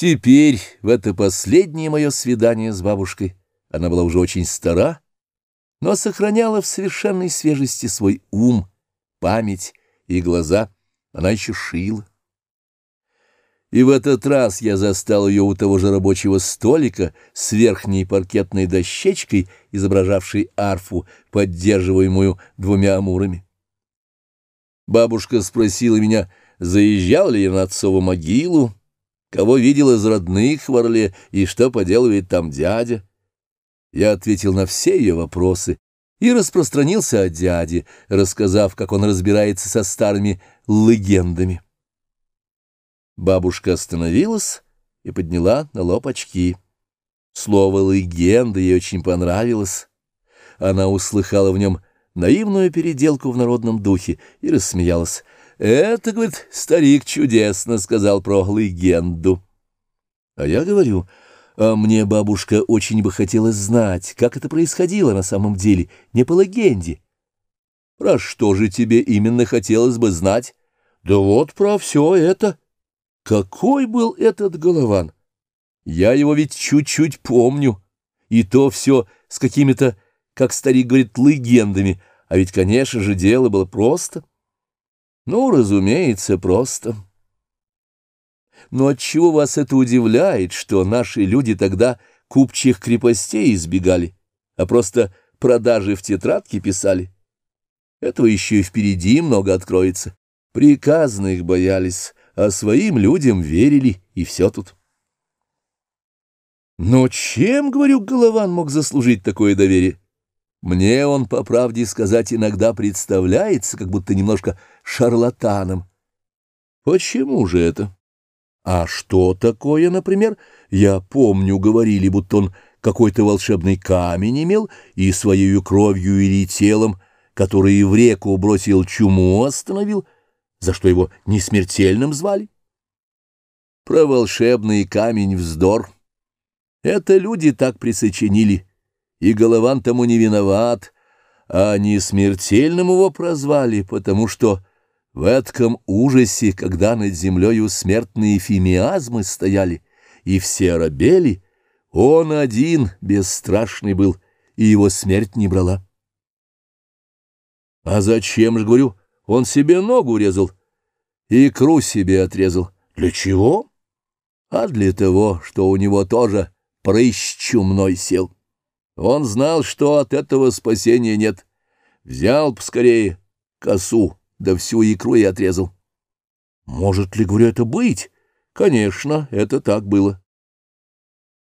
Теперь, в это последнее мое свидание с бабушкой, она была уже очень стара, но сохраняла в совершенной свежести свой ум, память и глаза. Она еще шила. И в этот раз я застал ее у того же рабочего столика с верхней паркетной дощечкой, изображавшей арфу, поддерживаемую двумя амурами. Бабушка спросила меня, заезжал ли я на отцову могилу, кого видел из родных в Орле и что поделывает там дядя. Я ответил на все ее вопросы и распространился о дяде, рассказав, как он разбирается со старыми легендами. Бабушка остановилась и подняла на лоб очки. Слово «легенда» ей очень понравилось. Она услыхала в нем наивную переделку в народном духе и рассмеялась. «Это, — говорит, — старик чудесно сказал про легенду». А я говорю, а мне, бабушка, очень бы хотелось знать, как это происходило на самом деле, не по легенде. Про что же тебе именно хотелось бы знать? Да вот про все это. Какой был этот голован? Я его ведь чуть-чуть помню. И то все с какими-то, как старик говорит, легендами. А ведь, конечно же, дело было просто. Ну, разумеется, просто. Но отчего вас это удивляет, что наши люди тогда купчих крепостей избегали, а просто продажи в тетрадке писали? Этого еще и впереди много откроется. Приказных боялись, а своим людям верили, и все тут. Но чем, говорю, Голован мог заслужить такое доверие? Мне он, по правде сказать, иногда представляется, как будто немножко шарлатаном. Почему же это? А что такое, например? Я помню, говорили, будто он какой-то волшебный камень имел и своей кровью или телом, который в реку бросил чуму, остановил — за что его несмертельным звали. Про волшебный камень вздор. Это люди так присочинили, и Голован тому не виноват, а несмертельным его прозвали, потому что в этом ужасе, когда над землею смертные фимиазмы стояли, и все робели, он один бесстрашный был, и его смерть не брала. А зачем же, говорю, он себе ногу резал, икру себе отрезал. Для чего? А для того, что у него тоже прыщ чумной сел. Он знал, что от этого спасения нет. Взял поскорее косу, да всю икру и отрезал. Может ли, говорю, это быть? Конечно, это так было.